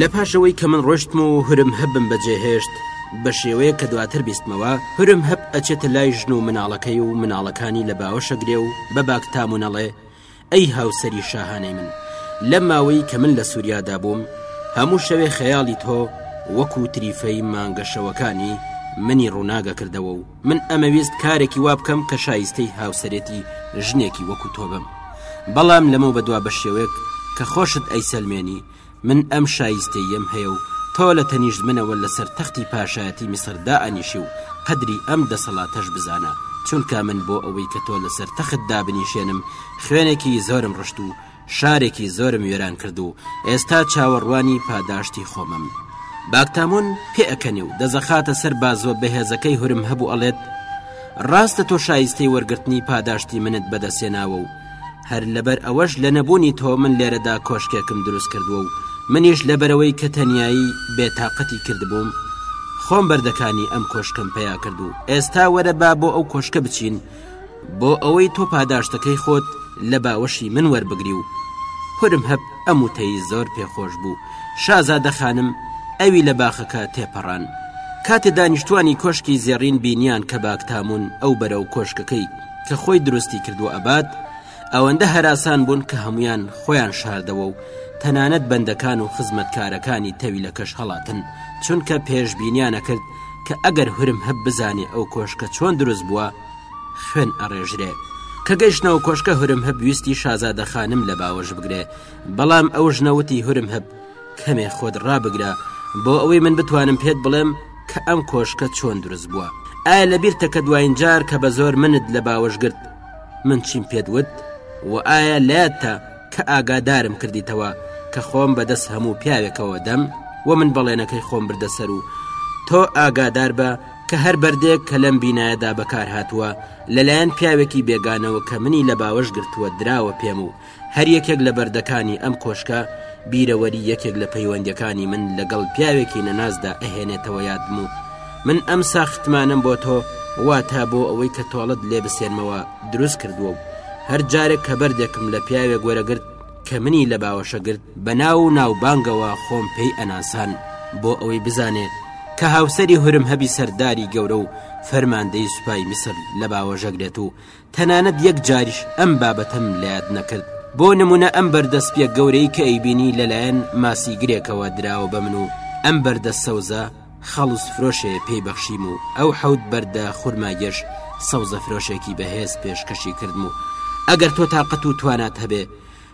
لە پاش ئەوەی کە من ڕۆشتم و هرم هەبم بەجێهێشت بە شێوەیە کە دواتر بیستمەوە هرم هەب ئەچێتە لای ژن و مناڵەکەی و مناڵەکانی لە باوەشەگرێ و بە باکتامونەڵێ ئەی هاوسەری شاهانەی من لەم ماوەی کە من لە سووریادا بووم هەموو شەوێ خەیاڵی تۆ وەکو تریفەی مانگەشەوەکانی منی ڕووناگە کردەوە و من ئەمەویست کارێکی وا بکەم کە شایستەی هاوسەرێتی ژنێکی وەکو تۆ بم بەڵام لەمە بەدوا بە شێوەیەک کە خۆشت ئەیسەلمێنی من ئەم شایستەییەم هەیە و تۆ لە تەنیشت منەوە لەسەر تەختی پاشایەتی میسر دائەنیشی و قەدری ئەم دەسەڵاتەش بزانە، چونکا من بۆ ئەوەی کە تۆ لەسەر تەخت دابنیشێنم خوێنێکی زۆرم ڕشت و شارێکی زۆرم وێران کرد و ئێستا چاوەڕوانی پاداشتی خۆمم. باکتامۆن پێئەکەنێ و دەزەخاتە سەر بازوە بەهێزەکەی هورمهەب و ئەڵێت، ڕاستە تۆ شایستەی وەرگرتنی پاداشتی منت بەدەستهێناوە و، هەر لەبەر ئەوەش لە نەبوونی تۆ من لێرەدا کۆشکێکم دروست کردووە و منیش لەبەرەوەی کە تەنایی بێتاقەتی کردبووم خۆم بەردەکانی ئەم کۆشکم پیا کرد و ئێستا وەرە با بۆ ئەو کۆشکە بچین بۆ ئەوەی تۆ پاداشتەکەی خۆت لە باوەشی من وەربگری و پرم هەب ئەم وتەی زۆر پێخۆش بوو شازادە خانم ئەوی لە باخەکە تێپەڕان کاتێ دانیشتوانی کۆشکی زێڕین بینیان کە باکتامون ئەو بەرەو کۆشکەکەی کە خۆی دروستی کردوە ئەبات ئەوەندە هەراسان بوون کە هەمویان خۆیان شاردەوە و تەنانەت بەندەکان و خزمەتکارەکانی تەویلەکەش هەڵاتن چونکە پێشبینیانەکرد کە ئەگەر هورم هەب بزانێ ئەو کۆشکە چۆن دروست بووە خوێن ئەڕێژرێ کە گەیشتنەوە کۆشکە هورم هەب ویستی شازادە خانم لە باوەش بگرێ بەڵام ئەو ژنەوتی هورم هەب کەمێ خۆت ڕابگرە بۆ ئەوەی من بتوانم پێت بڵێم کە ئەم کۆشکە چۆن دروست بووە ئایا لە بیرتە کە دوایین جار کە بە زۆر منت لە باوەش گرت من چیم پێت وت و ئایا لاتە کە ئاگادارم کردیتەوە کە خۆم بەدەست هەموو پیاوێکەوە دەم و من بەڵێنەکەی خۆم بردە سەر و تۆ ئاگادار بە کە هەر بەردێک کە لەم بینایەدا بەکار هاتووە لەلایەن پیاوێکی بێگانەوە کە منی لە باوەش گرتووە دراوە پێم و هەر یەکێک لە بەردەکانی ئەم کۆشکە بیرەوەری یەکێک لە پەیوەندیەکانی من لەگەڵ پیاوێکی نەناسدا ئەهێنێتەوە یادم و من ئەم ساختمانم بۆ تۆ واتا بۆ ئەوەی کە تۆڵت لێ بسێنمەوە دروست کردووە و هەر جارێک کە بەردێکم لە پیاوێک وەرەگرت کە منی لە باوەشە گرت بە ناو و ناوبانگەوە خۆم پێی ئەناسان بۆ ئەوەی بزانێ کە هاوسەری هورم هەبی سەرداری گەورە و فەرماندەی سوپای میسر لە باوەژەگرێت و تەنانەت یەک جاریش ئەم بابەتەم لە یاد نەکرد بۆ نمونە ئەم بەردە سپیە گەورەی کە ئەیبینی لەلایەن ماسی گرێکەوە دراوە بە من و ئەم بەردە سەوزە خەڵوز فرۆشێ پێی بەخشیم و ئەو حەوت بەردە خورماگەش سەوزە فرۆشێکی بەهێز پێشکەشی کردم و ئەگەر تۆ تااقەت و توانات هەبێ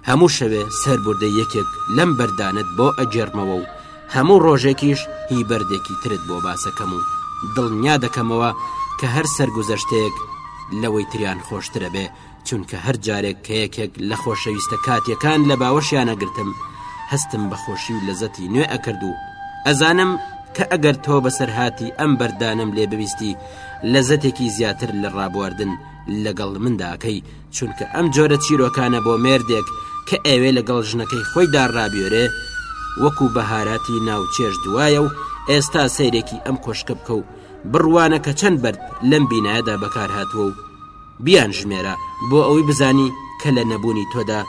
هەموو شەوێ سەربوردەی یەکێک لەم بەردانەت بۆ ئەگێڕمەوە و هەموو ڕۆژێکیش هی بەردێکی ترت بۆ باسەکەم و دڵنیا دەکەمەوە کە هەر سەرگوزەشتێک لەوەی تریان خۆشترە بێ چونکە هەر جارێک کە یەکێک لە خۆشەویستە کاتیەکان لە باوەشیانەگرتم هەستم بە خۆشی و لەزەتی نوێ ئەکرد و ئەزانم کە ئەگەر تۆ بەسەرهاتی ئەم بەردانەم لێ بویستی لەزەتێکی زیاتر لە ڕابواردن لەگەڵ منداکەی چونکە ئەم جۆرە چیرۆکانە بۆ مێردێک کە ئەوێ لەگەڵ ژنەکەی خۆیدا ڕابیێرێ وەکو بەهاراتی ناوچێژ دوایە و ئێستا سەیرێکی ئەم کۆشکە بکە و بڕوانە کە چەند بەرد لەم بینایەدا بەکار هاتووە و بیان ژمێرە بۆ ئەوەی بزانی کە لە نەبوونی تۆدا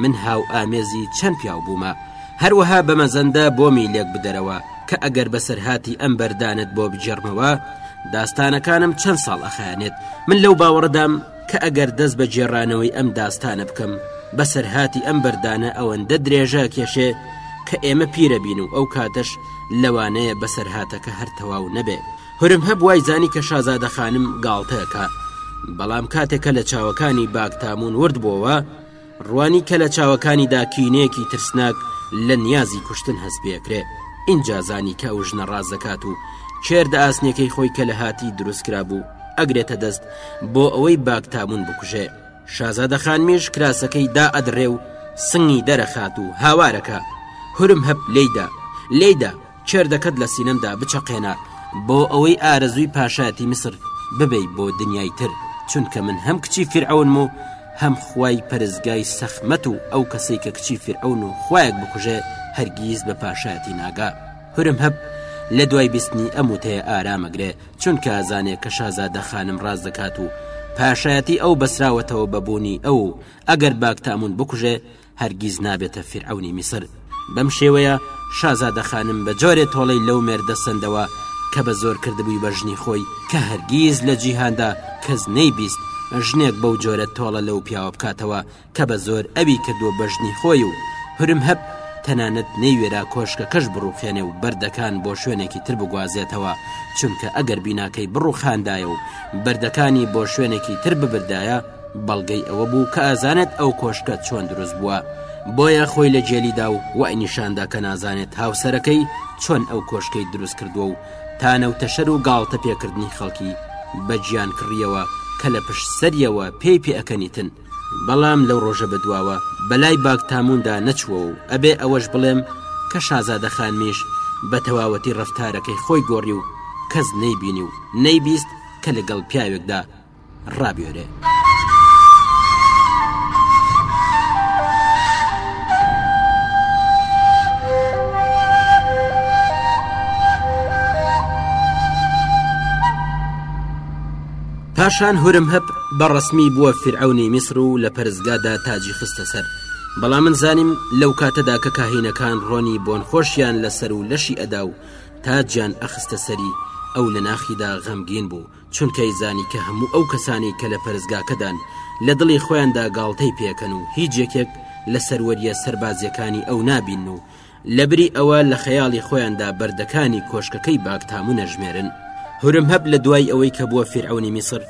من هاو ئامێزی چەند پیاو بوومە هەروەها بە مەزەندە بۆمی لێک بدەرەوە کە ئەگەر بەسەرهاتی ئەم بەردانت بۆ بگێڕمەوە داستانەکانم چەند ساڵ ئەخایەنێت من لەو باوەڕدام کە ئەگەر دەست بە گێڕانەوەی ئەم داستانە بکەم بەسەرهاتی ئەم بەردانە ئەوەندە درێژە کێشێ کە ئێمە پیرە بین و ئەو کاتەش لەوانەیە بەسەرهاتەکە هەر تەواو نەبێ هورم هەب وای زانی کە شازادە خانم گاڵتەکە بەڵام کاتێکە لە چاوەکانی باکتامون ورد بۆوە ڕوانی کە لە چاوەکانیدا کینەیەکی ترسناک لە نیازی کوشتن هەست پێکرێ ئینجا زانی کە ئەو ژنە ڕاست دەکات و کێردە ئاسنیەکەی خۆی کە لە هاتی دروست کرابوو ئەگرێتە دەست بۆ ئەوەی باکتامون بکوژێ شازادە خانمیش کراسەکەی دا ئەدڕێ و سنگی دەرەخات و هاوارەکە هورم هەپ لێیدا لێیدا کێردەکەت لە سینەمدا بچەقێنە بۆ ئەوەی ئارەزووی پاشایەتی میسر ببەی بۆ دنیای تر چونکە من هەم کچی فرعونم و هەم خوای پەرستگای سەخمەت و ئەو کەسەی کە کچی فرعون و خویەک بکوژێ هەرگیز بە پاشایەتی ناگا هورم هەب لە دوای بیستنی ئەم وتەیە ئارامەگرێ چونکە زانێ کە شازادە خانم ڕاز دەکات و پاشایەتی ئەو بەسراوەتەوە بەبوونی ئەو ئەگەر باکتامون بکوژێ هەرگیز نابێتە فیرعەونی میسر. بەم شێوەیە شازادە خانم بە جۆرێ تۆڵەی لەو مێردە سەندەوە کە بە زۆر کردبووی بە ژنی خۆی کە هەرگیز لە جیهاندا کەس نەیبیست ژنێک بەو جۆرە تۆڵە لەو پیاوە بکاتەوە کە بە زۆر ئەوی کردووە بە ژنی خۆی و هورمهەب تەنانەت نەیوێرا کۆشکەکەش بڕووخێنێ و بەردەکان بۆ شوێنێکی تر بگوازێتەوە چونکە ئەگەر بیناکەی بڕووخاندایە و بەردەکانی بۆ شوێنێکی تر ببردایە بەڵگەی ئەوە بوو کە ئازانێت ئەو کۆشکە چۆن دروست بووە بۆیە خۆی لە جێلیدا و وای نیشاندا کە نازانێت هاوسەرەکەی چۆن ئەو کۆشکەی دروست کردووە و تانە و تەشەر و گاڵتە پێکردنی خەڵکی بەجیان کڕیەوە کە لە پشت سەریەوە پێی پێەکەنیتن بەڵام لەو ڕۆژە بەدواوە بەلای باگتاموندا نەچووە و ئەبێ ئەوەش بڵێم کە شازادە خانمیش بە تەواوەتی ڕفتارەکەی خۆی گۆڕی و کەس نەیبینی و نەیبیست کە لەگەڵ پیاوێکدا ڕابوێرێ. پاشان هورمهەب بە ڕسمی بووە فرعونی میسر و لە پەرستگادا تاجی خستە سەر بەڵا من زانیم لەو کاتەدا کە کاهینەکان ڕۆنی بۆن خۆشیان لەسەر و لەشی ئەدا و تاجان ئەخستە سەری ئەو لە ناخیدا غەمگین بوو چونکەی زانی کە هەموو ئەو کەسانەی کە لە پەرستگاکەدان لە دڵی خۆیاندا گاڵتەی پێکەن و هیچ یەکێک لە سەروەریە سەربازیەکانی ئەو نابین و لەبری ئەوە لە خەیاڵی خۆیاندا بەردەکانی کۆشکەکەی باگتامو نەژمێرن هورم هەب لە دوای ئەوەی کە بووە فیرعەونی میسر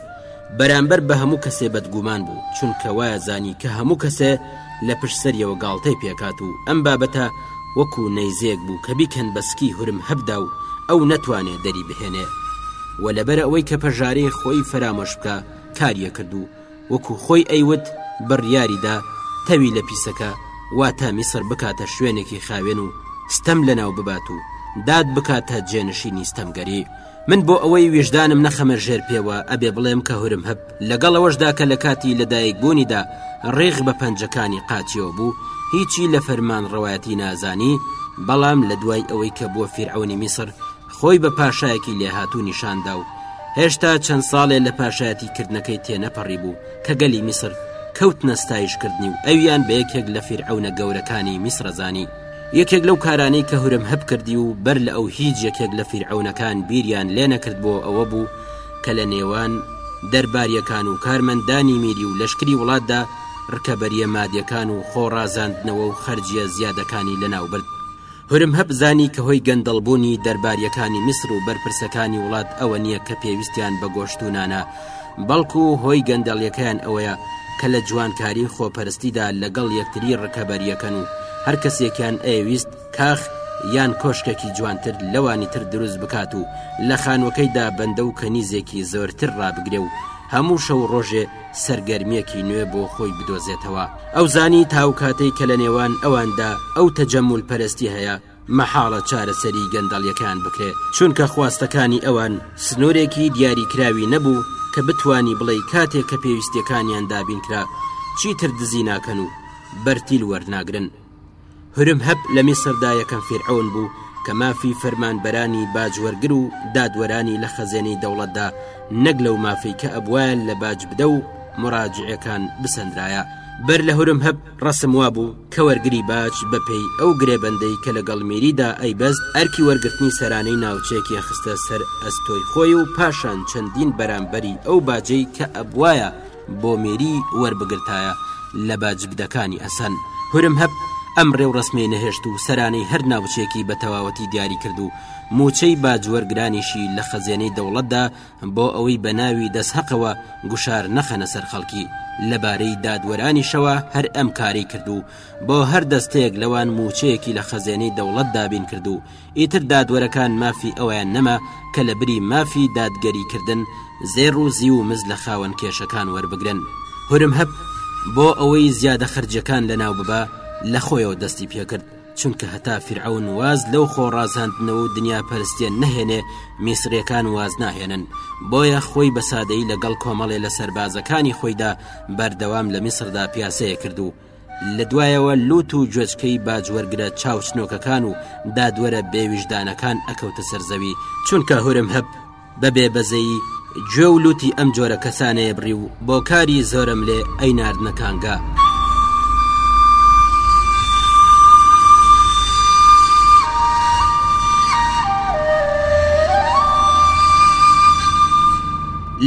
بەرامبەر بە هەموو کەسێ بەدگومان بوو چونکە وایە زانی کە هەموو کەسێ لە پشت سەریەوە گاڵتەی پێکات و ئەم بابەتە وەکو نەیزەیەک بوو کە بیکەن بە سکی هورم هەبدا و ئەو نەتوانێ دەری بهێنێ و لەبەر ئەوەی کە پەژارەی خۆی فەرامۆش بکا کاریە کردو وەکو خۆی ئەیوت بڕیاری دا تەوی لە پیسەکە واتە میسر بکاتە شوێنێکی خاوێن و ستەم لەناو ببات و داد بکاتە جێنشینی ستەمگەری. من بۆ ئەوەی وێژدانم نەخەمە ژێر پێوە ئەبێ بڵێم کە هورم هەب لەگەڵ ئەوەشدا کە لە کاتی لەدایک بوونیدا ڕێغ بە پەنجەکانی قاچیەوە بوو هیچی لە فەرمان ڕەوایەتی نازانی بەڵام لە دوای ئەوەی کە بووە فیرعونی میسر خۆی بە پاشایەکی لێهاتوو نیشاندا و هێشتا چەند ساڵێ لە پاشایەتی کردنەکەی تێنەپەڕی بوو کە گەلی میسر کەوت نەستایشکردنی و ئەویان بە یەکێک لە فیرعونە گەورەکانی میسرەزانی یەکێک لەو کارانەی کە هورەمهەب کردی و بەر لە ئەو هیچ یەکێک لە فیرعەونەکان بیریان لێ نەکرد بۆ ئەوە بوو کە لە نێوان دەرباریەکان و کارمەندانی میری و لەشکری وڵاتدا ڕکەبەریە مادیەکان و خۆڕازاندنەوە و خەرجیە زیادەکانی لەناوبرد هورمهەب زانی کە هۆی گەندەڵبوونی دەرباریەکانی میسر و بەرپرسەکانی وڵات ئەوە نیە کە پێویستیان بە گۆشت و نانە بەڵکو هۆی گەندەڵیەکەیان ئەوەیە کە لە جوانکاری و خۆپەرستیدا لەگەڵ یەکتری ڕکەبەریەکەن و هەر کەسێکیان ئەویست کاخ یان کۆشکێکی جوانتر لەوانی تر دروست بکات و لە خانوەکەیدا بەندە و کەنیزێکی زۆرتر ڕابگرێ و هەموو شەو ڕۆژێ سەرگەرمیەکی نوێ بۆ خۆی بدۆزێتەوە ئەو زانی تاوکاتەی کە لە نێوان ئەواندا ئەو تەجەمول پەرستی هەیە مەحاڵە چارەسەری گەندەڵیەکان بکرێت چونکە خواستەکانی ئەوان سنورێکی دیاریکراوی نەبوو کە بتوانی بڵێی کاتێک کە پێویستیەکانیان دابینکرا چیتر دزی ناکەن و بەرتیل وەرناگرن هرم هەپ لە میسردا یەکەم فیرعەون بوو کە مافی فەرمانبەرانی باجوەرگر و دادوەرانی لە خەزێنەی دەوڵەتدا نەک لەو مافی کە ئەبوایە لە باج بدە و مراجعەکان بسەندرایە بەر لە هرم هەپ ڕەسم وابوو کە وەرگری باج بە پێی ئەو گرێبەندەی کە لەگەڵ میریدا ئەیبەست ئەرکی وەرگرتنی سەرانەی ناوچەیەکی ئەخستە سەر ئەستۆی خۆی و پاشان چەندین بەرامبەری ئەو باجەی کە ئەبوایە بۆ میری وەربگرتایە لە باجبدەکانی ئەسەن هورمهەب ئەم ڕێوڕەسمەی نەهێشت و سەرانەی هەر ناوچەیەکی بە تەواوەتی دیاری کرد و مووچەی باجوەرگرانیشی لە خەزێنەی دەوڵەتدا بۆ ئەوەی بە ناوی دەسهەقەوە گوشار نەخەنە سەر خەڵکی لەبارەی دادوەرانیشەوە هەر ئەم کارەی کرد و بۆ هەر دەستەیەک لەوان موچەیەکی لە خەزێنەی دەوڵەت دابین کرد و ئیتر دادوەرەکان مافی ئەویان نەما کە لە بری مافی دادگەریکردن زێڕ و زیو و مز لە خاوەن کێشەکان وەربگرن هورم هەب بۆ ئەوەی زیادە خەرجیەکان لەناو ببا لە خۆیەوە دەستی پێکرد چونکە هەتا فیرعەون واز لەو خۆ ڕازاندنەوە و دنیا پەرستیە نەهێنێ میسریەکان واز ناهێنن بۆیە خۆی بە سادەیی لەگەڵ کۆمەڵێ لە سەربازەکانی خۆیدا بەردەوام لە میسردا پیاسەیە کرد و لە دوایەوە لوت و گوێچکەی باجوەرگرە چاوچنۆکەکان و دادوەرە بێویژدانەکان ئەکەوتە سەرزەوی چونکە هورم هەب بە بێ بەزەیی گوێ و لوتی ئەم جۆرە کەسانەیە بڕی و بۆ کاری زۆرەم لێ ئەی ناردنە کانگا.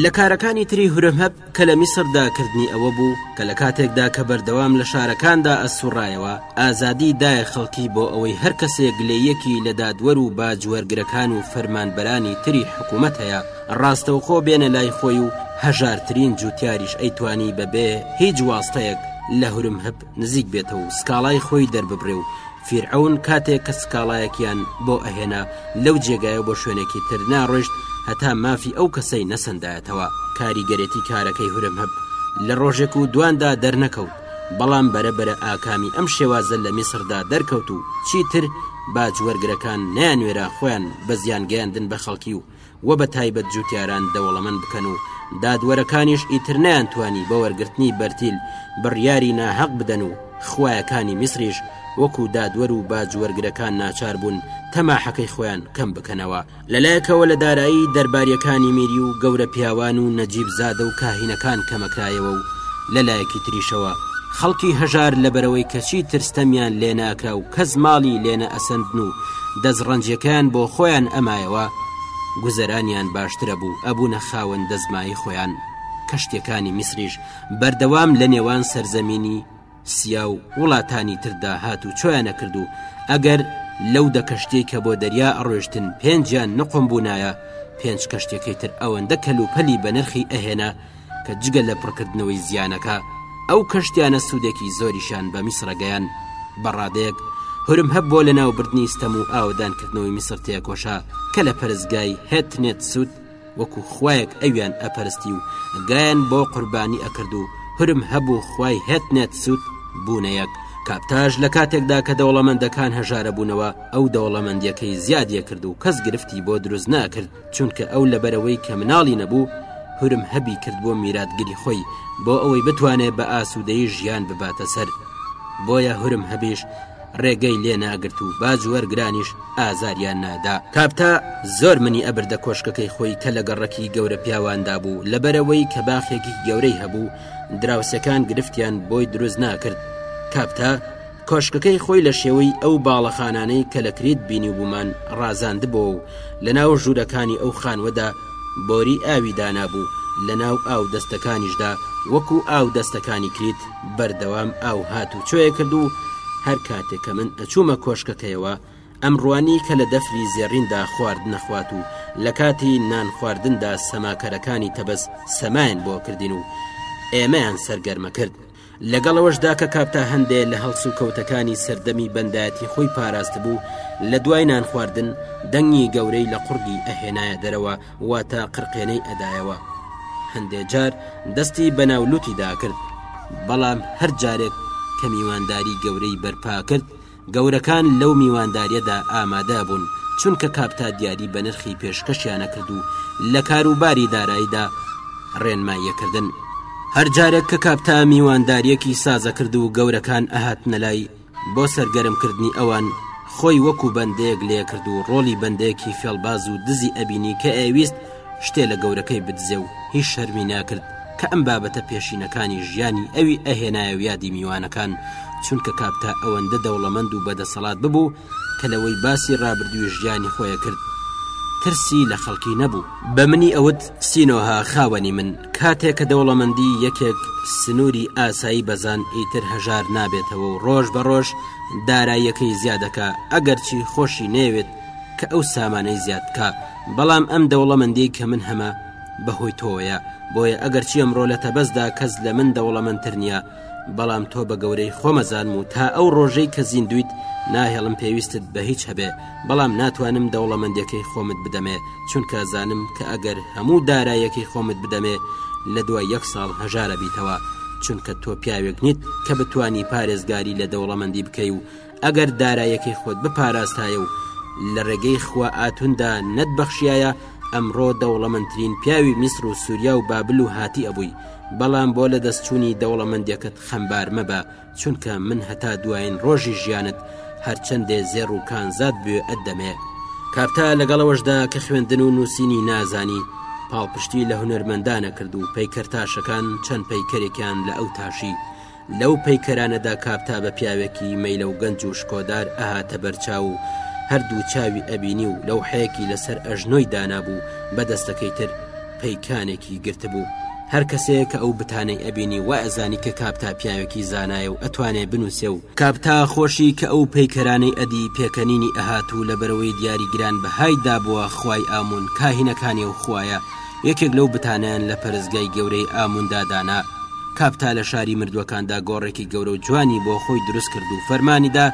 لە کارەکانی تری هورەمهەب کە لە میسردا کردنی ئەوە بوو کە لە کاتێکدا کە بەردەوام لە شارەکاندا ئەسوڕایەوە، ئازادی دایە خەڵکی بۆ ئەوەی هەر کەسێ گلەییەکی لە دادوەر و باج وەرگرەکان و فەرمانبەرانی تری حکوومەت هەیە ڕاستەوخۆ بێنە لای خۆی و هەژارترین جووتیاریش ئەیتوانی بە بێ هیچ واستەیەک لە هرمهپ نزیک بێتەوە و سکاڵای خۆی دەرببرێ و فیرعەون کاتێک کە سکاڵایەکیان بۆ ئەهێنا لەو جێگایە بۆ شوێنێکی تر ناڕۆشت هەتا مافی ئەو کەسەی نەسەندایەتەوە کاریگەرێتی کارەکەی هورم هەب لە ڕۆژێک و دواندا دەرنەکەوت بەڵام بەرەبەرە ئاکامی ئەم شێوازە لە میسردا دەرکەوت و چیتر باجوەرگرەکان نیانوێرا خۆیان بە زیان گەیاندن بە خەڵکی و و بە تایبەت جوتیاران دەوڵەمەند بکەن و دادوەرەکانیش ئیتر نیان توانی بە وەرگرتنی بەرتیل بڕیاری ناهەق بدەن و خوایەکانی میسریش وەکو دادوەر و باج وەرگرەکان ناچار بوون تەماحەکەی خۆیان کەم بکەنەوە لە لایەکەوە لە دارایی دەرباریەکانی میری و گەورە پیاوان و نەجیب زادە و کاهینەکان کەمەکرایەوە و لە لایەکی تریشەوە خەڵکی هەژار لەبەرەوەی کە چیتر ستەمیان لێناکرا و کەس ماڵی لێنەئەسەندن و دەستڕەنجیەکەیان بۆ خۆیان ئەمایەوە گوزەرانیان باشترە بوو ئەبوونە خاوەن دەزمایی خۆیان کەشتەکانی میسریش بەردەوام لە نێوان سەرزەمینی سیا و وڵاتانی تردا هات و چۆیانە کرد و ئەگەر لەو دە کەشتەی کە بۆ دەریا ئەڕۆشتن پێنجیان نقم بوونایە پێنج کەشتەکەی تر ئەوەندە کەلوپەلی بە نرخی ئەهێنا کە جگە لە پڕکردنەوەی زیانەکە ئەو کەشتیانە سوودێکی زۆریشیان بە میسڕ گەیاند، بە ڕادەیەک هورم هەب بۆ لەناوبردنی ستەم و ئاوەدانکردنەوەی میسڕ تێکۆشا کە لە پەرستگای هێت نێت سوود وەکو خوایەک ئەویان ئەپەرستی و گایان بۆ قوربانی ئەکرد و هورم هەب و خوای هێت نێت سوود بوونە یەک کاپتاژ لە کاتێکدا کە دەوڵەمەندەکان هەژارەبوونەوە ئەو دەوڵەمەندیەکەی زیادیەکرد و کەس گرفتی بۆ دروست نەئەکرد، چونکە ئەو لەبەرەوەی کە مناڵی نەبوو هورم هەبی کرد بۆ میراتگری خۆی بۆ ئەوەی بتوانێت بە ئاسوودەی ژیان بباتە سەر بۆیە هورم هەبیش ڕێگەی لێ ناگرت و باج وەرگرانیش ئازاریان نادا کاپتا زۆر منی ئەبردە کۆشکەکەی خۆی کە لە گەڕەکی گەورە پیاواندا بوو لەبەرەوەی کە باخێکی گەورەی هەبوو دراوسەکان گرفتیان بۆی دروست ناکرد کاپتا کۆشکەکەی خۆی لە شێوەی ئەو باڵەخانانەی کە لە کریت بینیبوومان ڕازاندبەوە و لە ناو ژوورەکانی ئەو خانوەدا بۆری ئاوی دانابوو لە ناو ئاو دەستەکانیشدا وەکو ئاو دەستەکانی کریت بەردەوام ئاو هات و چۆیە کرد و هەر کاتێک کە من ئەچوومە کۆشکەکەیەوە ئەم ڕوانی کە لە دەفری زێڕیندا خوارد نەخوات و لە کاتی نان خواردندا سەماکەرەکانی تەبەس سەمایان بۆ کردین و ئێمەیان سەرگەرمە کرد. لەگەڵ ئەوەشدا کە کاپ تا هەندێ لە هەڵسوکەوتەکانی سەردەمی بەندایەتی خۆی پاراستبوو لە دوای نان خواردن دەنگی گەورەی لە قوڕگی ئەهێنایە دەرەوە واتە قرقێنەی ئەدایەوە هەندێ جار دەستی بەناولوتی داکرد بەڵام هەر جارێک کە میوانداری گەورەی بەرپا کرد گەورەکان لەو میوانداریەدا ئامادە بوون چونکە کابتا دیاری بە نرخی پێشکەشیانە کرد و لە کاروباری دارایدا ڕێنماییەکردن هەر جارێک کە کابتا میوانداریەکی سازە کرد و گەورەکان ئەهات نەلای بۆ سەرگەرمکردنی ئەوان خۆی وەکو بەندەیەک لێکرد و ڕۆلی بەندەیەکی فێڵباز و دزی ئەبینی کە ئەویست شتێ لە گەورەکەی بدزێ و هیچ شەرمی ناکرد کە ئەم بابەتە پێشینەکانی ژیانی ئەوی ئەهێنایە و یادی میوانەکان چونکە کاپتا ئەوەندە دەوڵەمەند و بەدەسەڵات ببوو کە لەوەی باسی ڕابردووی ژیانی خۆیە کرد ترسی لە خەڵکی نەبوو بە منی ئەوت سینۆها خاوەنی من کاتێک کە دەوڵەمەندی یەکێک سنووری ئاسایی بەزان ئیتر هەژار نابێتەوە و ڕۆژ بە ڕۆژ داراییەکەی زیادەکە ئەگەرچی خۆشی نەیەوێت کە ئەو سامانەی زیاد بکا بەڵام ئەم دەوڵەمەندی کە من هەمە بەهۆی تۆوەیە بۆیە ئەگەرچی ئەمڕۆ لە تەبەزدا کەس لە من دەوڵەمەندتر نییە بەڵام تۆ بە گەورەی خۆمەزانم و تا ئەو ڕۆژەی کە زیندویت ناهێڵم پێویستت بە هیچ هەبێ بەڵام ناتوانم دەوڵەمەندەکەی خۆمت بدەمێ چونکە زانم کە ئەگەر هەموو دارایەکەی خۆمت بدەمێ لە دوای یەک ساڵ هەژارە بیتەوە چونکە تۆ پیاوێک نیت کە بتانی پارێزگاری لە دەوڵەمەندی بکەی و ئەگەر دارایەکەی خۆت بپاراستایە و لە ڕێگەی خوا ئاتوندا نەت بەخشیایە ئەمڕۆ دەوڵەمەندترین پیاوی میسر و سوریا و بابل و هاتی ئەبووی بەڵام بۆ لە دەست چوونی دەوڵەمەندێکەت خەمبار مەبە چونکە من هەتا دوایین ڕۆژی ژیانت هەرچەندێ زێڕ و کانزات بوێ ئەت دەمێ کارتە لەگەڵەوەشدا کە خوێندن و نووسینی نازانی پاڵپشتی لە هونەرمەندانە کرد و پەیکەرتاشەکان چەند پەیکەرێکیان لە ئەو تاشی لەو پەیکەرانەدا کاپتا بە پیاوێکی مەیلە و گەنج و شکۆدار ئەهاتە بەرچاو و هەردوو چاوی ئەبینی و لەو حەیەکی لەسەر ئەژنۆی دانابوو بە دەستەکەی تر پەیکانێکی گرتبوو هەر کەسەیە کە ئەو بتانەی ئەبینی و ئەزانی کە کاپتا پیاوێکی زانایە و ئەتوانێ بنووسێ و کاپتا خۆشی کە ئەو پەیکەرانەی ئەدی پێکەنینی ئەهات و لەبەرەوەی دیاری گران بەهای دابووە خوای ئامون کاهینەکانی ئەو خوایە یەکێک لەو بتانەیان لە پەرستگای گەورەی ئاموندا دانا، کاپتا لە شاری مردووەکاندا گۆڕێکی گەورە و جوانی بۆ خۆی دروست کرد و فەرمانیدا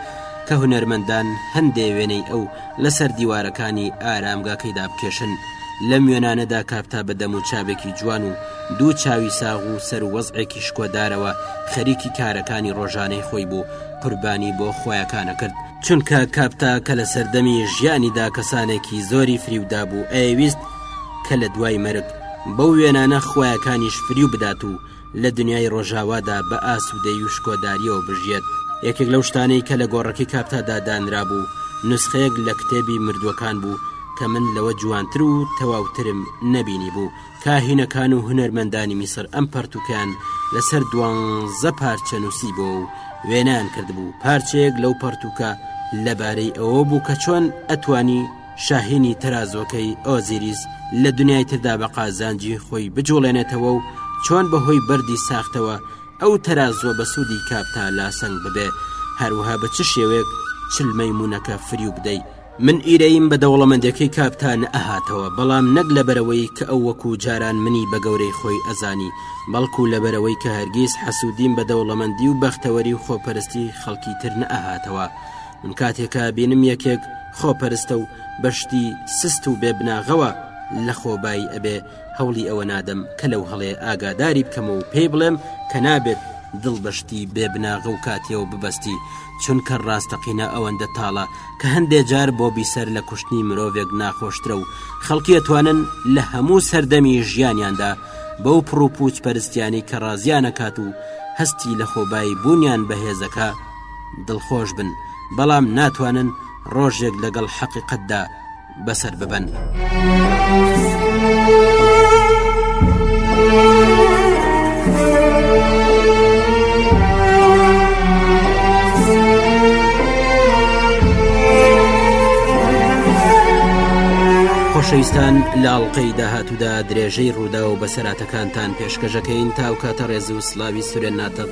کە هونەرمەندان هەندێ وێنەی ئەو لەسەر دیوارەکانی ئارامگاکەیدا بکێشن، لەم وێنانەدا کاپتا بە دەموچاوێکی جوان و دوو چاوی ساغ و سەرو وەزعێکی شکۆدارەوە خەریکی کارەکانی ڕۆژانەی خۆی بوو، قوربانی بۆ خوایەکانە کرد. چونکە کاپتا کە لە سەردەمی ژیانیدا کەسانێکی زۆری فریودابوو ئەیەویست، کە لە دوای مەرگ بەو وێنانە خویەکانیش فریو بدات و لە دنیای ڕۆژاوادا بە ئاسوودەی و شکۆداریەوە بژیێت یەکێک لەو شتانەی کە لە گۆڕەکەی کاپتادا دانرا بوو نسخەیەک لە کتێبی مردووەکان بوو کە من لەوە جوانتر و تەواوترم نەبینی بوو کاهینەکان و هونەرمەندانی میسر ئەم پەرتوکەیان لەسەر دوانزە پارچە نووسی بۆ و وێنان کردبوو پارچەیەک لەو پەرتوکە لەبارەی ئەوە بوو کە چۆن ئەتوانی شاهینی تەرازۆکەی ئۆزیریس لە دنیای تردا بە قازانجی خۆی بجوڵێنێتەوە و چۆن بەهۆی بەردی ساختەوە ئەو تەرازۆ بە سوودی کاپتا لاسەنگ ببێ هەروها بە چ شێوەیەک چلمەی مونونەکە فریو بدەی من ئیرەییم بە دەوڵەمەندەکەی کاپتا نەئەهاتەوە بەڵام نەک لەبەرەوەی کە ئەو وەکو جاران منی بە گەورەی خۆی ئەزانی بەڵکو لەبەرەوەی کە هەرگیز حەسوودیم بە دەوڵەمەندی و بەختەوەری و خۆپەرستی خەڵکی تر نەئەهاتەوە من کاتێکا بینم یەکێک خۆپەرستە و بە شتی سست و بێ بناغەوە لە خۆبایی ئەبێ هەوڵی ئەوە نادەم کە لەو هەڵێ ئاگاداری بکەمەوە و پێی بڵێم کە نابێت دڵ بەشتی بێ بناغە و کاتیەوە ببەستی چونکە ڕاستەقینە ئەوەندە تاڵە کە هەندێ جار بۆ بیسەر لە کوشتنی مرۆڤێک ناخۆشترە و خەڵکی ئەتوانن لە هەموو سەردەمی ژیانیاندا بەو پڕوپوچ پەرستیانی کە ڕازیانەکات و هەستی لە خۆبایی بوونیان بەهێزەکە دڵخۆش بن بەڵام ناتوانن ڕۆژێک لەگەڵ حەقیقەتدا بەسەر ببن. خۆشەویستان لاڵقەی داهاتوودا درێژەی ڕوودا و بەسەراتەکانتان پێشکەشەکەین تاوکاتە ڕێز و سلاوی سورێن ناتەق